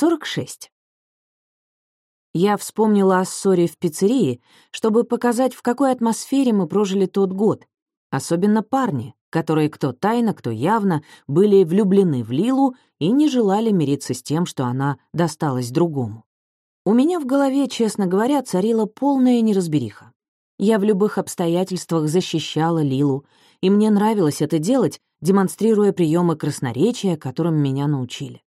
46. Я вспомнила о ссоре в пиццерии, чтобы показать, в какой атмосфере мы прожили тот год. Особенно парни, которые кто тайно, кто явно были влюблены в Лилу и не желали мириться с тем, что она досталась другому. У меня в голове, честно говоря, царила полная неразбериха. Я в любых обстоятельствах защищала Лилу, и мне нравилось это делать, демонстрируя приемы красноречия, которым меня научили.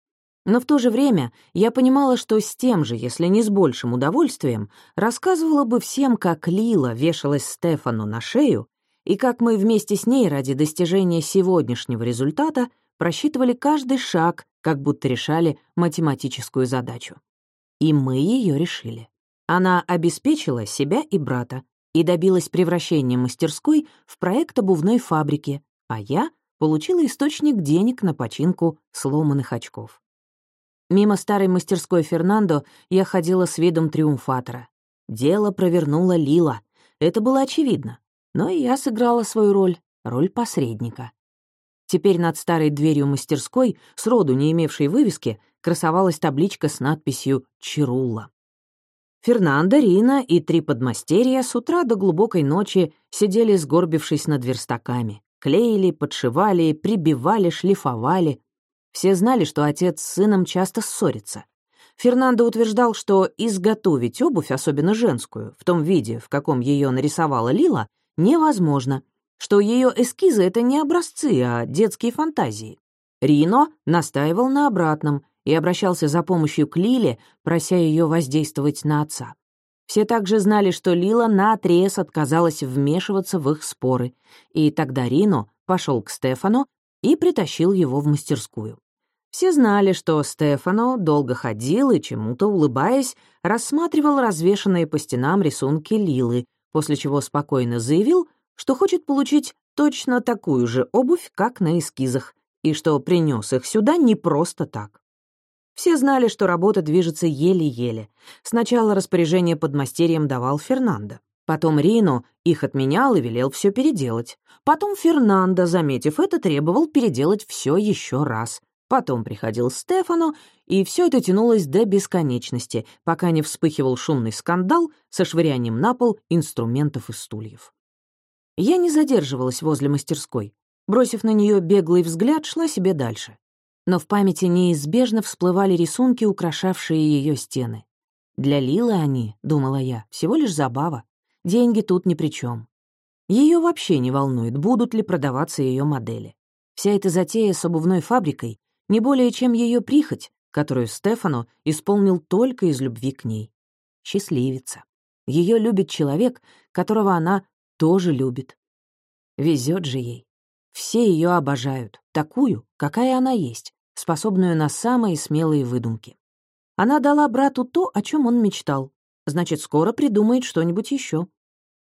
Но в то же время я понимала, что с тем же, если не с большим удовольствием, рассказывала бы всем, как Лила вешалась Стефану на шею и как мы вместе с ней ради достижения сегодняшнего результата просчитывали каждый шаг, как будто решали математическую задачу. И мы ее решили. Она обеспечила себя и брата и добилась превращения мастерской в проект обувной фабрики, а я получила источник денег на починку сломанных очков. Мимо старой мастерской Фернандо я ходила с видом триумфатора. Дело провернула Лила. Это было очевидно. Но и я сыграла свою роль, роль посредника. Теперь над старой дверью мастерской, сроду не имевшей вывески, красовалась табличка с надписью «Чирулла». Фернандо, Рина и три подмастерья с утра до глубокой ночи сидели, сгорбившись над верстаками. Клеили, подшивали, прибивали, шлифовали. Все знали, что отец с сыном часто ссорится. Фернандо утверждал, что изготовить обувь, особенно женскую, в том виде, в каком ее нарисовала Лила, невозможно, что ее эскизы — это не образцы, а детские фантазии. Рино настаивал на обратном и обращался за помощью к Лиле, прося ее воздействовать на отца. Все также знали, что Лила наотрез отказалась вмешиваться в их споры, и тогда Рино пошел к Стефану и притащил его в мастерскую. Все знали, что Стефано долго ходил и, чему-то улыбаясь, рассматривал развешанные по стенам рисунки Лилы, после чего спокойно заявил, что хочет получить точно такую же обувь, как на эскизах, и что принес их сюда не просто так. Все знали, что работа движется еле-еле. Сначала распоряжение под мастерьем давал Фернандо. Потом Рино их отменял и велел все переделать. Потом Фернандо, заметив это, требовал переделать все еще раз. Потом приходил Стефано, и все это тянулось до бесконечности, пока не вспыхивал шумный скандал со швырянием на пол инструментов и стульев. Я не задерживалась возле мастерской. Бросив на нее беглый взгляд, шла себе дальше. Но в памяти неизбежно всплывали рисунки, украшавшие ее стены. Для Лилы они, думала я, всего лишь забава. Деньги тут ни при чем. Ее вообще не волнует, будут ли продаваться ее модели. Вся эта затея с обувной фабрикой не более чем ее прихоть, которую Стефано исполнил только из любви к ней. Счастливица. Ее любит человек, которого она тоже любит. Везет же ей. Все ее обожают, такую, какая она есть, способную на самые смелые выдумки. Она дала брату то, о чем он мечтал, значит, скоро придумает что-нибудь еще.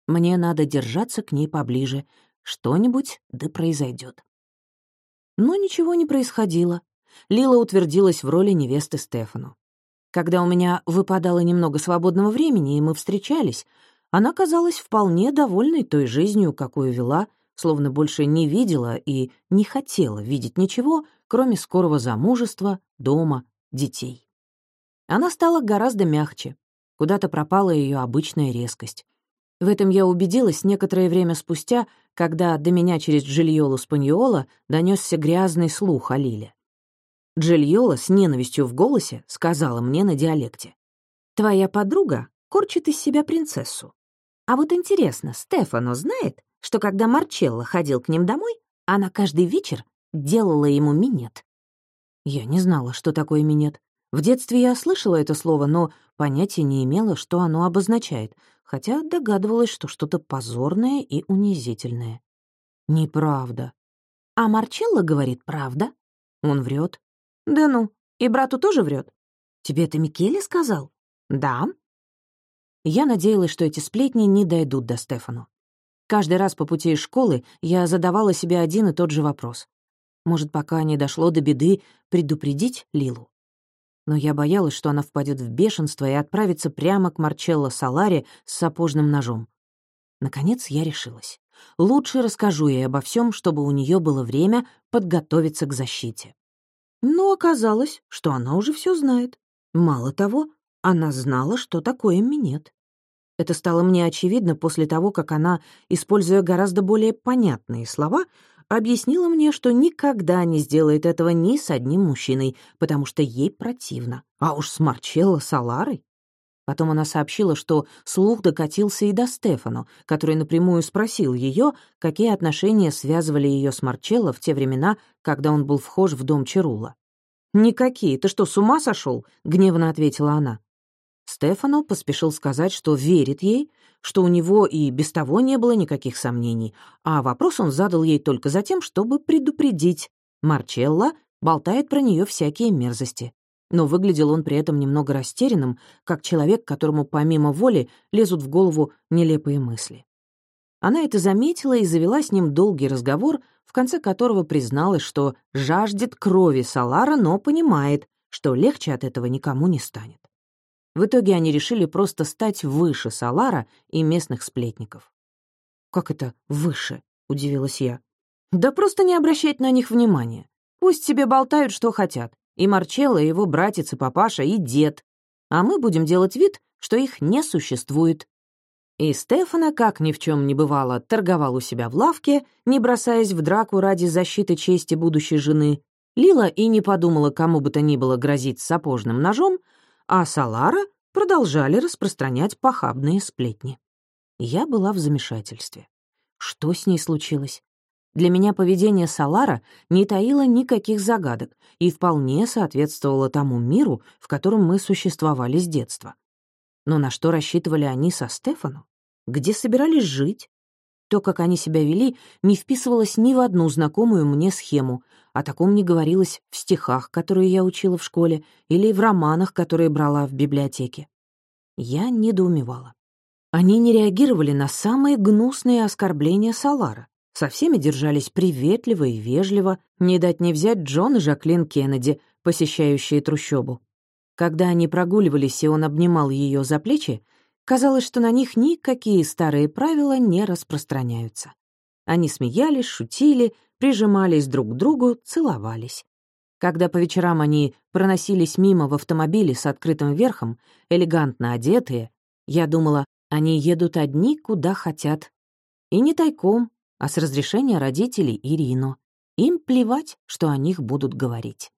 Мне надо держаться к ней поближе. Что-нибудь да произойдет. Но ничего не происходило. Лила утвердилась в роли невесты Стефану. Когда у меня выпадало немного свободного времени, и мы встречались, она казалась вполне довольной той жизнью, какую вела, словно больше не видела и не хотела видеть ничего, кроме скорого замужества, дома, детей. Она стала гораздо мягче, куда-то пропала ее обычная резкость. В этом я убедилась некоторое время спустя, когда до меня через Джильолу Спаньола донесся грязный слух о Лиле. Джильола с ненавистью в голосе сказала мне на диалекте. «Твоя подруга корчит из себя принцессу. А вот интересно, Стефано знает, что когда Марчелло ходил к ним домой, она каждый вечер делала ему минет?» Я не знала, что такое минет. В детстве я слышала это слово, но понятия не имела, что оно обозначает, хотя догадывалась, что что-то позорное и унизительное. Неправда. А Марчелло говорит правда. Он врет. Да ну, и брату тоже врет. Тебе это Микеле сказал? Да. Я надеялась, что эти сплетни не дойдут до Стефану. Каждый раз по пути из школы я задавала себе один и тот же вопрос. Может, пока не дошло до беды, предупредить Лилу? Но я боялась, что она впадет в бешенство и отправится прямо к Марчелло Саларе с сапожным ножом. Наконец я решилась. Лучше расскажу ей обо всем, чтобы у нее было время подготовиться к защите. Но оказалось, что она уже все знает. Мало того, она знала, что такое минет. Это стало мне очевидно после того, как она, используя гораздо более понятные слова, объяснила мне, что никогда не сделает этого ни с одним мужчиной, потому что ей противно. А уж с Марчелло Саларой. Потом она сообщила, что слух докатился и до Стефану, который напрямую спросил ее, какие отношения связывали ее с Марчелло в те времена, когда он был вхож в дом Чарула. «Никакие. Ты что, с ума сошел?» — гневно ответила она. Стефано поспешил сказать, что верит ей, что у него и без того не было никаких сомнений, а вопрос он задал ей только за тем, чтобы предупредить. Марчелла болтает про нее всякие мерзости. Но выглядел он при этом немного растерянным, как человек, которому помимо воли лезут в голову нелепые мысли. Она это заметила и завела с ним долгий разговор, в конце которого призналась, что жаждет крови Салара, но понимает, что легче от этого никому не станет. В итоге они решили просто стать выше Салара и местных сплетников. «Как это «выше»?» — удивилась я. «Да просто не обращать на них внимания. Пусть себе болтают, что хотят. И Марчелло, и его братец, и папаша, и дед. А мы будем делать вид, что их не существует». И Стефана, как ни в чем не бывало, торговал у себя в лавке, не бросаясь в драку ради защиты чести будущей жены. Лила и не подумала кому бы то ни было грозить сапожным ножом, а Салара продолжали распространять похабные сплетни. Я была в замешательстве. Что с ней случилось? Для меня поведение Салара не таило никаких загадок и вполне соответствовало тому миру, в котором мы существовали с детства. Но на что рассчитывали они со Стефану? Где собирались жить? То, как они себя вели, не вписывалось ни в одну знакомую мне схему. О таком не говорилось в стихах, которые я учила в школе, или в романах, которые брала в библиотеке. Я недоумевала. Они не реагировали на самые гнусные оскорбления Салара. Со всеми держались приветливо и вежливо, не дать не взять Джон и Жаклин Кеннеди, посещающие трущобу. Когда они прогуливались, и он обнимал ее за плечи, Казалось, что на них никакие старые правила не распространяются. Они смеялись, шутили, прижимались друг к другу, целовались. Когда по вечерам они проносились мимо в автомобиле с открытым верхом, элегантно одетые, я думала, они едут одни, куда хотят. И не тайком, а с разрешения родителей Ирину. Им плевать, что о них будут говорить.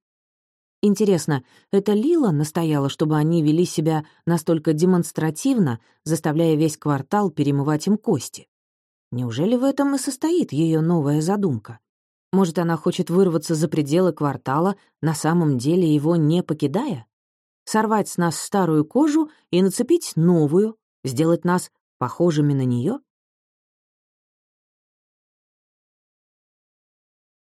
Интересно, это Лила настояла, чтобы они вели себя настолько демонстративно, заставляя весь квартал перемывать им кости? Неужели в этом и состоит ее новая задумка? Может, она хочет вырваться за пределы квартала, на самом деле его не покидая? Сорвать с нас старую кожу и нацепить новую, сделать нас похожими на нее?